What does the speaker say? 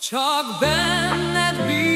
Csak benned bízom,